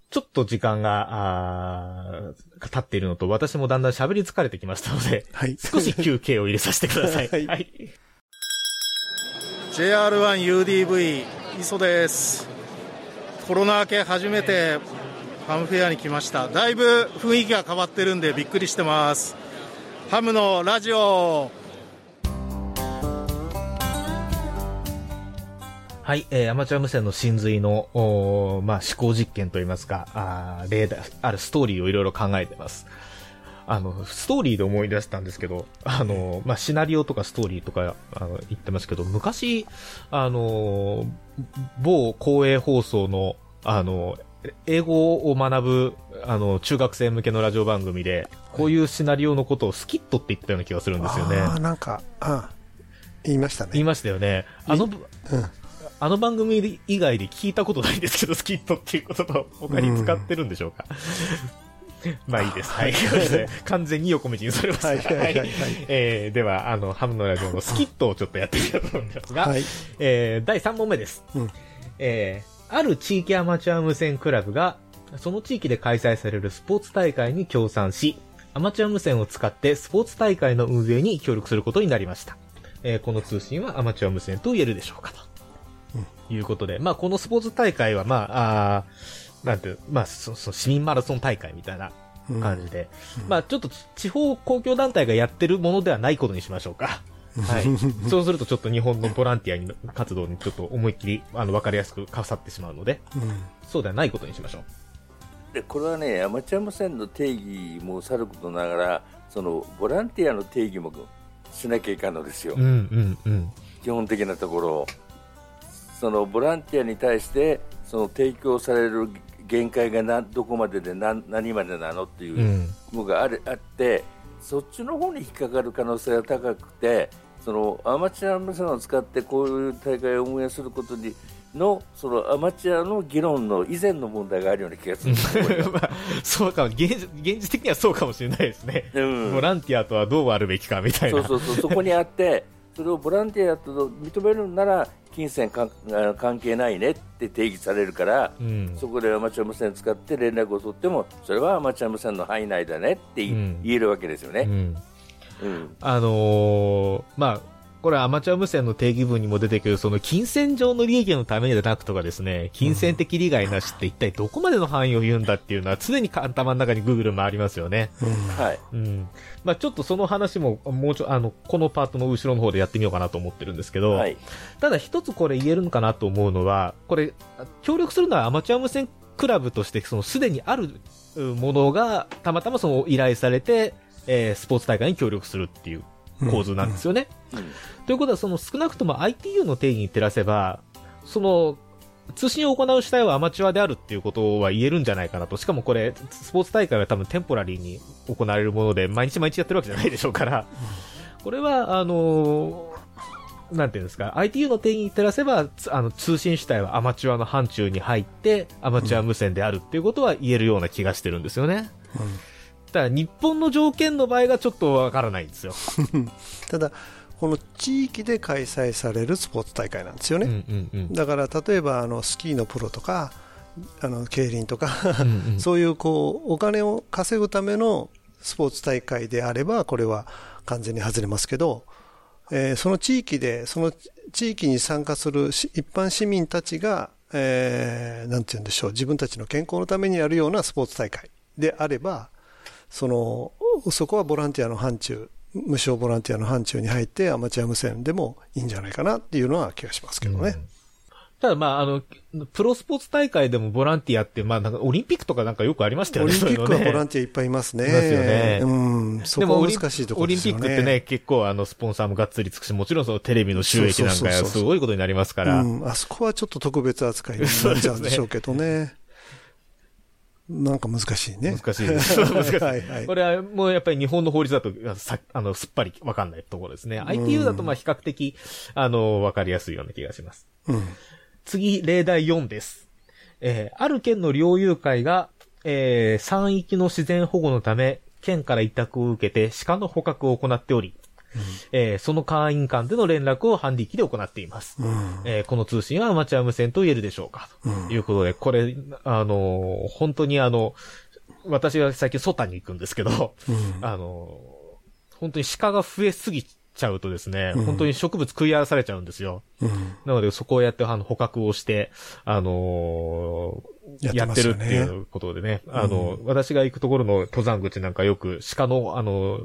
ちょっと時間が、あ経っているのと、私もだんだん喋り疲れてきましたので、はい。少し休憩を入れさせてください。はい。はい、JR1UDV、磯です。コロナ明け初めてハムフェアに来ました。だいぶ雰囲気が変わってるんでびっくりしてます。ハムのラジオ。はい、えー、アマチュア無線の真髄の、おまあ、思考実験といいますか、あ例題、あるストーリーをいろいろ考えてます。あの、ストーリーで思い出したんですけど、あの、まあ、シナリオとかストーリーとか、あの、言ってますけど、昔、あの、某公営放送の、あの、英語を学ぶ、あの、中学生向けのラジオ番組で、こういうシナリオのことをスキットって言ったような気がするんですよね。ああ、なんか、あ言いましたね。言いましたよね。あの、うん、あの番組以外で聞いたことないんですけど、スキットっていう言葉を他に使ってるんでしょうか？うん、まあいいです。はい。完全に横道にされました。はい。はい。はい、えー、では、あの、ハムのラジオのスキットをちょっとやってみたいと思いますが、はい、えー、第3問目です。うん、えー、ある地域アマチュア無線クラブが、その地域で開催されるスポーツ大会に協賛し、アマチュア無線を使ってスポーツ大会の運営に協力することになりました。えー、この通信はアマチュア無線と言えるでしょうかと。うん、いうことで、まあ、このスポーツ大会は、まあ、あなんていう、まあ、そそ市民マラソン大会みたいな感じで、うん、まあ、ちょっと地方公共団体がやってるものではないことにしましょうか。はい。そうするとちょっと日本のボランティアに活動にちょっと思いっきり、あの、わかりやすくかさってしまうので、うん、そうではないことにしましょう。でこれはねアマチュア無線の定義もさることながらそのボランティアの定義もしなきゃいかんのですよ、うんうんうん、基本的なところ。そのボランティアに対してその提供される限界がなどこまでで何何までなのっていうのがある、うん、あってそっちの方に引っかかる可能性が高くてそのアマチュア無線を使ってこういう大会を運営することにのそのアマチュアの議論の以前の問題があるような気がする まあ、そうか現実現実的にはそうかもしれないですね、うん、ボランティアとはどうあるべきかみたいな。そうそうそう。そこにあってそれをボランティアと認めるなら金銭関係ないねって定義されるから、うん、そこでアマチュア無線使って連絡を取ってもそれはアマチュア無線の範囲内だねって言えるわけですよね。うんあのー、まあこれアマチュア無線の定義文にも出てくる、その金銭上の利益のためにでなくとかですね、金銭的利害なしって一体どこまでの範囲を言うんだっていうのは常に頭の中にグーグル回りますよね。うん、はい。うん。まあちょっとその話ももうちょ、あの、このパートの後ろの方でやってみようかなと思ってるんですけど、はい。ただ一つこれ言えるのかなと思うのは、これ、協力するのはアマチュア無線クラブとして、そのすでにあるものが、たまたまその依頼されて、えー、スポーツ大会に協力するっていう構図なんですよね。うんうんということは、その少なくとも ITU の定義に照らせば、その、通信を行う主体はアマチュアであるっていうことは言えるんじゃないかなと。しかもこれ、スポーツ大会は多分テンポラリーに行われるもので、毎日毎日やってるわけじゃないでしょうから、これは、あのー、なんていうんですか、ITU の定義に照らせば、あの、通信主体はアマチュアの範疇に入って、アマチュア無線であるっていうことは言えるような気がしてるんですよね。うん、ただ、日本の条件の場合がちょっとわからないんですよ。ただ、この地域で開催されるスポーツ大会なんですよね、うんうんうん、だから例えばあのスキーのプロとかあの競輪とかうん、そういうこうお金を稼ぐためのスポーツ大会であればこれは完全に外れますけど、えー、その地域でその地域に参加する一般市民たちが、えー、なんて言うんでしょう自分たちの健康のためにやるようなスポーツ大会であればそのそこはボランティアの範疇無償ボランティアの範疇に入ってアマチュア無線でもいいんじゃないかなっていうのは気がしますけどね。うんただまあ、あの、プロスポーツ大会でもボランティアって、まあなんかオリンピックとかなんかよくありましたよね。オリンピックはボランティアいっぱいいますね。いますよね。うん。そこは難しいところですよね。オリンピックってね、結構あの、スポンサーもがっつりつくし、もちろんそのテレビの収益なんかすごいことになりますから。うん。あそこはちょっと特別扱いになっちゃうんでしょうけどね。なんか難しいね。難しいです。難しい。はいはい、これはもうやっぱり日本の法律だとさ、あの、すっぱりわかんないところですね。ITU だとまあ比較的、あの、わかりやすいような気がします。うん、次、例題4です。えー、ある県の領有会が、えー、山域の自然保護のため、県から委託を受けて鹿の捕獲を行っており、えー、その会員間での連絡をハンディ機で行っています。うん、えー、この通信はアマチュア無線と言えるでしょうか。ということで、これ、あのー、本当にあの、私が最近ソタに行くんですけど、うん、あの本当に鹿が増えすぎちゃうとですね、うん、本当に植物食い荒らされちゃうんですよ。うん、なので、そこをやって、あの、捕獲をして、あのー、やってるっていうことでね、あの、私が行くところの登山口なんかよく鹿の、あの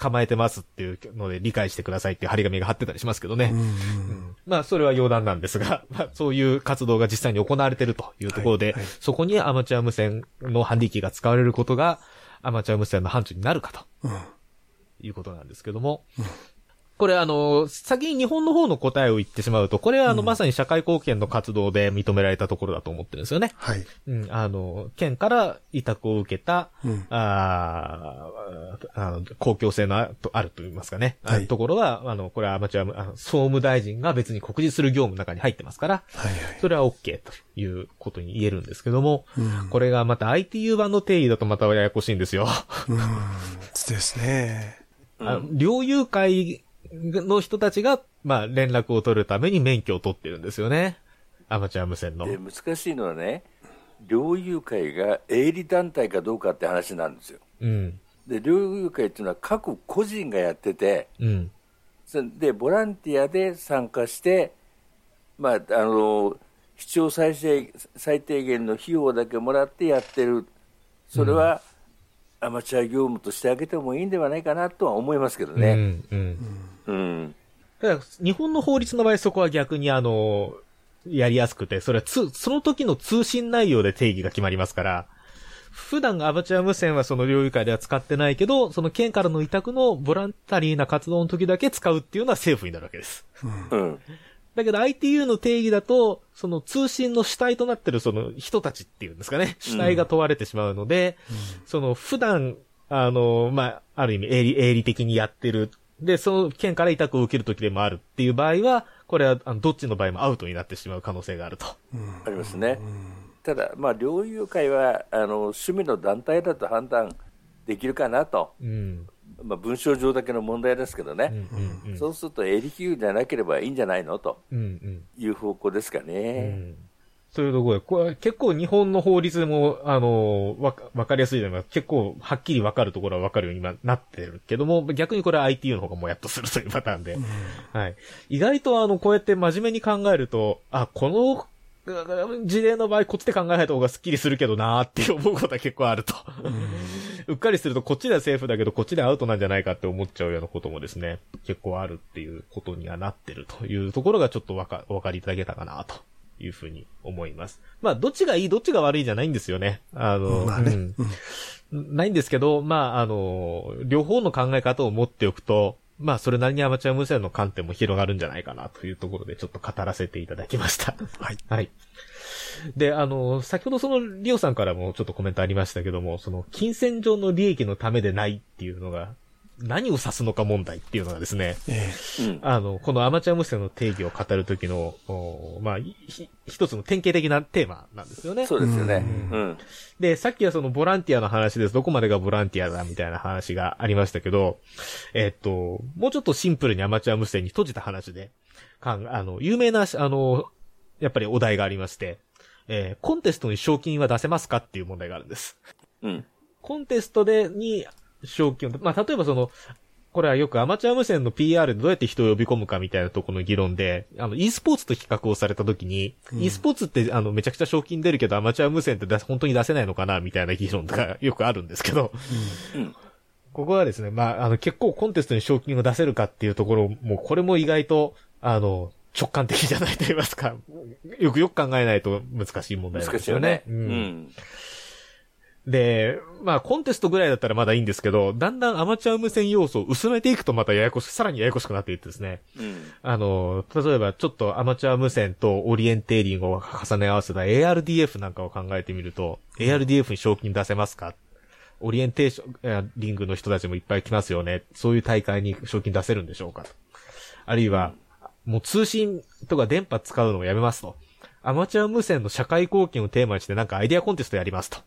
捕まえてますっていうので理解してくださいっていう張り紙が貼ってたりしますけどね。うんうん、まあ、それは余談なんですが、まあ、そういう活動が実際に行われているというところで、はいはい、そこにアマチュア無線のハンディ機が使われることが、アマチュア無線の範疇になるかと、うん、いうことなんですけども、これあの、先に日本の方の答えを言ってしまうと、これはあの、まさに社会貢献の活動で認められたところだと思ってるんですよね。はい。うん、あの、県から委託を受けた、うん、ああの公共性のああると言いますかね。はい。ところは、あの、これはアマチュア、あの総務大臣が別に告示する業務の中に入ってますから、はいはい。それは OK ということに言えるんですけども、うん、これがまた ITU 版の定義だとまたややこしいんですよ。うん、ですね。あ領有会の人たちが、まあ、連絡を取るために免許を取ってるんですよね。アマチュア無線の。で、難しいのはね、猟友会が営利団体かどうかって話なんですよ。うん。で、猟友会っていうのは各個人がやってて、うん。で、ボランティアで参加して、まあ、あの、必要最低最低限の費用だけもらってやってる。それは、アマチュア業務としてあげてもいいんではないかなとは思いますけどね。うん、うん。うん。だ日本の法律の場合そこは逆にあの、やりやすくて、それはつ、その時の通信内容で定義が決まりますから、普段アマチュア無線はその領域会では使ってないけど、その県からの委託のボランタリーな活動の時だけ使うっていうのは政府になるわけです。うん。だけど ITU の定義だと、その通信の主体となってるその人たちっていうんですかね、主体が問われてしまうので、うん、その普段、あの、まあ、ある意味営利、営利的にやってる。で、その県から委託を受けるときでもあるっていう場合は、これは、あの、どっちの場合もアウトになってしまう可能性があると。ありますね。ただ、まあ、猟友会は、あの、趣味の団体だと判断できるかなと。うん、まあ、文章上だけの問題ですけどね。うんうんうん、そうすると、営利給じゃなければいいんじゃないの？という方向ですかね。うんそういうところで、これ結構日本の法律でも、あの、わ、わかりやすいのが結構はっきりわかるところはわかるように今なってるけども、逆にこれは ITU の方がもやっとするというパターンで、うん、はい。意外とあの、こうやって真面目に考えると、あ、この事例の場合、こっちで考えた方がスッキリするけどなーって思うことは結構あると。うっかりすると、こっちではセーフだけど、こっちでアウトなんじゃないかって思っちゃうようなこともですね、結構あるっていうことにはなってるというところがちょっとわか、お分かりいただけたかなというふうに思います。まあ、どっちがいい、どっちが悪いじゃないんですよね。あの、まあね、うん、ないんですけど、まあ、あの、両方の考え方を持っておくと、まあ、それなりにアマチュア無線の観点も広がるんじゃないかなというところでちょっと語らせていただきました。はい。はい。で、あの、先ほどそのリオさんからもちょっとコメントありましたけども、その、金銭上の利益のためでないっていうのが、何を指すのか問題っていうのがですね、ええ、あの、このアマチュア無線の定義を語るときの、まあ、一つの典型的なテーマなんですよね。そうですよね。うん。で、さっきはそのボランティアの話です。どこまでがボランティアだみたいな話がありましたけど、えっと、もうちょっとシンプルにアマチュア無線に閉じた話で、かん、あの、有名な、あの、やっぱりお題がありまして、えー、コンテストに賞金は出せますかっていう問題があるんです。うん。コンテストで、に、賞金を、まあ、例えばその、これはよくアマチュア無線の PR でどうやって人を呼び込むかみたいなところの議論で、あの、e スポーツと比較をされたときに、うん、e スポーツってあの、めちゃくちゃ賞金出るけど、アマチュア無線って本当に出せないのかなみたいな議論がよくあるんですけど、うん、ここはですね、まあ、あの、結構コンテストに賞金を出せるかっていうところも、これも意外と、あの、直感的じゃないと言いますか、よくよく考えないと難しい問題なんですよね。難しいよね。うん。うんで、まあコンテストぐらいだったらまだいいんですけど、だんだんアマチュア無線要素を薄めていくとまたややこし、さらにややこしくなっていってですね。うん、あの、例えばちょっとアマチュア無線とオリエンテーリングを重ね合わせた ARDF なんかを考えてみると、ARDF に賞金出せますか？オリエンテーション、リングの人たちもいっぱい来ますよね。そういう大会に賞金出せるんでしょうか？あるいは、もう通信とか電波使うのをやめますと。アマチュア無線の社会貢献をテーマにしてなんかアイデアコンテストやりますと。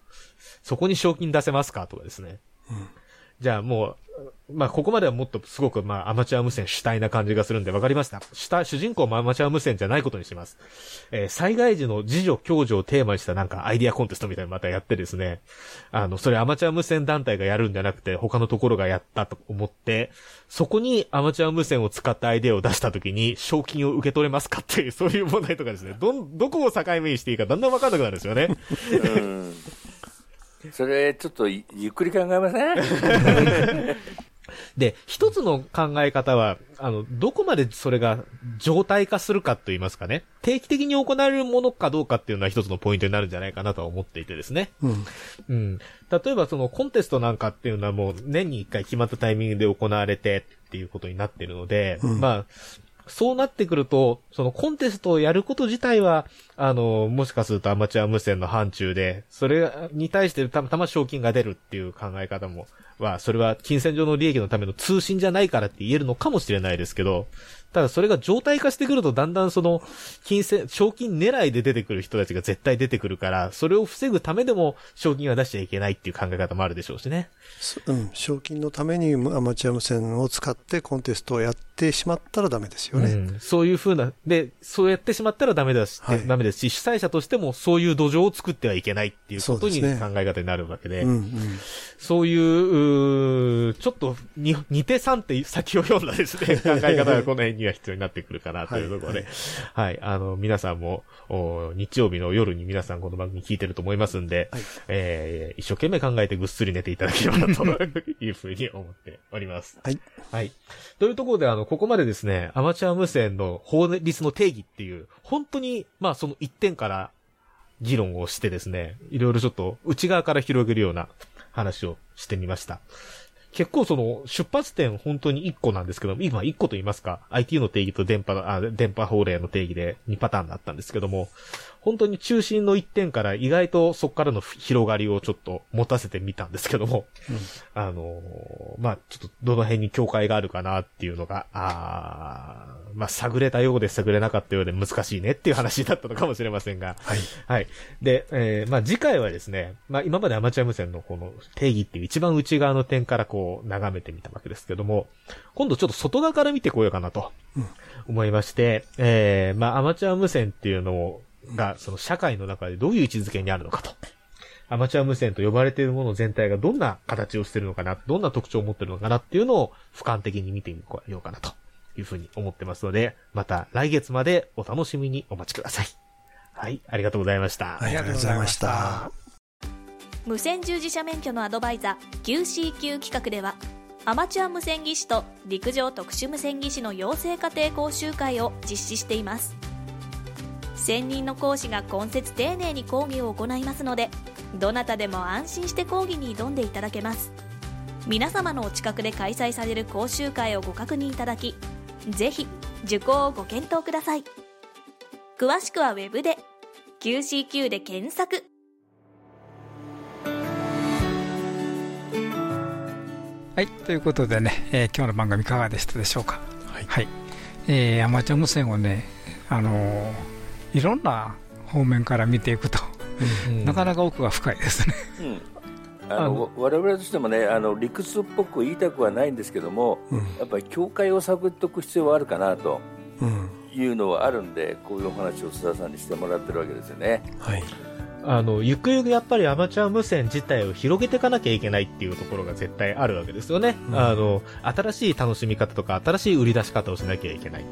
そこに賞金出せますか？とかですね。うん、じゃあもう、まあ、ここまではもっとすごく、まあ、アマチュア無線主体な感じがするんで、わかりました。主主人公もアマチュア無線じゃないことにします。えー、災害時の自助共助をテーマにしたなんかアイディアコンテストみたいなのまたやってですね、あの、それアマチュア無線団体がやるんじゃなくて、他のところがやったと思って、そこにアマチュア無線を使ったアイデアを出した時に、賞金を受け取れますかっていう、そういう問題とかですね、どん、どこを境目にしていいかだんだんわかんなくなるんですよね。それ、ちょっとゆっくり考えません？で、一つの考え方は、あの、どこまでそれが状態化するかと言いますかね、定期的に行われるものかどうかっていうのは一つのポイントになるんじゃないかなとは思っていてですね。うん。うん。例えばそのコンテストなんかっていうのはもう年に一回決まったタイミングで行われてっていうことになってるので、うん、まあ、そうなってくると、そのコンテストをやること自体は、あの、もしかするとアマチュア無線の範疇で、それに対してたまたま賞金が出るっていう考え方もは、それは金銭上の利益のための通信じゃないからって言えるのかもしれないですけど、ただそれが状態化してくるとだんだんその、金銭、賞金狙いで出てくる人たちが絶対出てくるから、それを防ぐためでも賞金は出しちゃいけないっていう考え方もあるでしょうしね。うん、賞金のためにアマチュア無線を使ってコンテストをやってしまったらダメですよね。うん、そういうふうな、で、そうやってしまったらダメだし、はい、ダメですし、主催者としてもそういう土壌を作ってはいけないっていうことに考え方になるわけで、そう、ねうんうん、そういう、ちょっとに、似て3って先を読んだですね、考え方がこの辺には必要になってくるかなというところで、はい、はい、あの、皆さんも、日曜日の夜に皆さんこの番組聞いてると思いますんで、はい、えー、一生懸命考えてぐっすり寝ていただければなというふうに思っております。はい。はい。というところで、あの、ここまでですね、アマチュア無線の法律の定義っていう、本当に、まあその一点から議論をしてですね、いろいろちょっと内側から広げるような話をしてみました。結構その出発点本当に1個なんですけども、今1個と言いますか、IT の定義と電波、あ電波法令の定義で2パターンだったんですけども、本当に中心の一点から意外とそこからの広がりをちょっと持たせてみたんですけども、うん、あのまあ、ちょっとどの辺に境界があるかなっていうのが、あまあ、探れたようで探れなかったようで難しいねっていう話だったのかもしれませんが、はい。はい。で、えー、まあ、次回はですね、まあ、今までアマチュア無線のこの定義っていう一番内側の点からこう、眺めてみたわけですけども、今度ちょっと外側から見てこようかなと、思いまして、うん、えー、まあ、アマチュア無線っていうのを、が、その社会の中でどういう位置づけにあるのかと。アマチュア無線と呼ばれているもの全体がどんな形をしているのかな、どんな特徴を持っているのかなっていうのを俯瞰的に見てみようかなというふうに思ってますので、また来月までお楽しみにお待ちください。はい、ありがとうございました。ありがとうございました。無線従事者免許のアドバイザー QCQ 企画では、アマチュア無線技師と陸上特殊無線技師の養成家庭講習会を実施しています。専任の講師が今節丁寧に講義を行いますので、どなたでも安心して講義に挑んでいただけます。皆様のお近くで開催される講習会をご確認いただき、ぜひ受講をご検討ください。詳しくはウェブで QCQ で検索。はいということでね、えー、今日の番組いかがでしたでしょうか？はい、はい、えー、アマチュア無線をねあのー、いろんな方面から見ていくと、うんうん、なかなか奥が深いですね、うん。あの我々としてもねあの理屈っぽく言いたくはないんですけども、うん、やっぱり境界を探っておく必要はあるかなというのはあるんで、こういうお話を須田さんにしてもらってるわけですよね。はいあの、ゆくゆくやっぱりアマチュア無線自体を広げていかなきゃいけないっていうところが絶対あるわけですよね。うん、あの、新しい楽しみ方とか、新しい売り出し方をしなきゃいけない。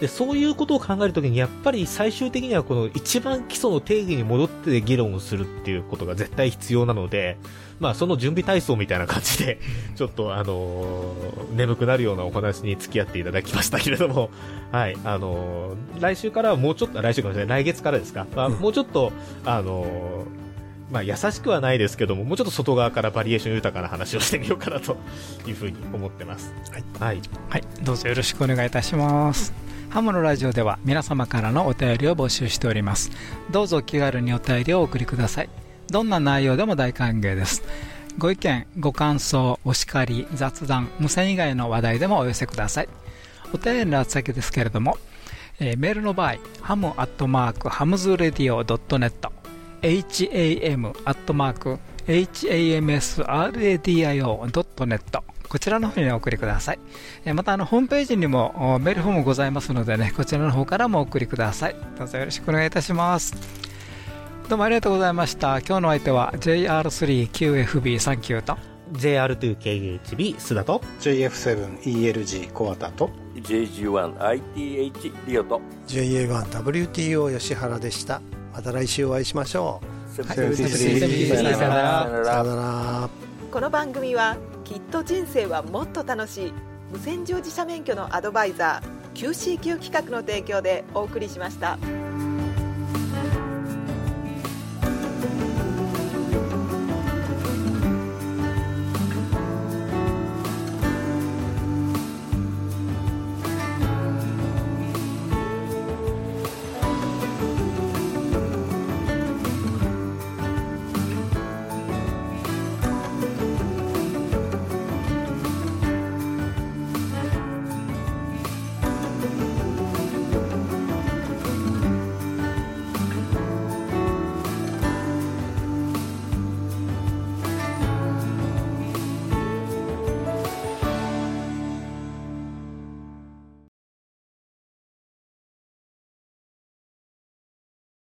で、そういうことを考えるときに、やっぱり最終的にはこの一番基礎の定義に戻って議論をするっていうことが絶対必要なので、まあ、その準備体操みたいな感じで、ちょっと、あのー、眠くなるようなお話に付き合っていただきましたけれども、はい、あのー、来週からはもうちょっと、来週かもしれない、来月からですか、まあ、もうちょっと、あのー、まあ、優しくはないですけども、もうちょっと外側からバリエーション豊かな話をしてみようかなと いうふうに思ってます。はい。はい。はい、どうぞよろしくお願いいたします。ハムのラジオでは皆様からのお便りを募集しております。どうぞ気軽にお便りをお送りください。どんな内容でも大歓迎です。ご意見、ご感想、お叱り、雑談、無線以外の話題でもお寄せください。お便りの宛先ですけれども、えー、メールの場合、 ham アットマーク hamsradio.net、ham アットマーク hamsradio.net こちらの方にお送りください。またあのホームページにもメールフォームございますのでね、こちらの方からもお送りください。どうぞよろしくお願いいたします。どうもありがとうございました。今日の相手は JR3QFB39 と。JR2KHB 須田と。JF7ELG 小畑と。JG1ITH リオと。JA1WTO 吉原でした。また来週お会いしましょう。この番組はきっと人生はもっと楽しい無線乗自社免許のアドバイザー QCQ 企画の提供でお送りしました。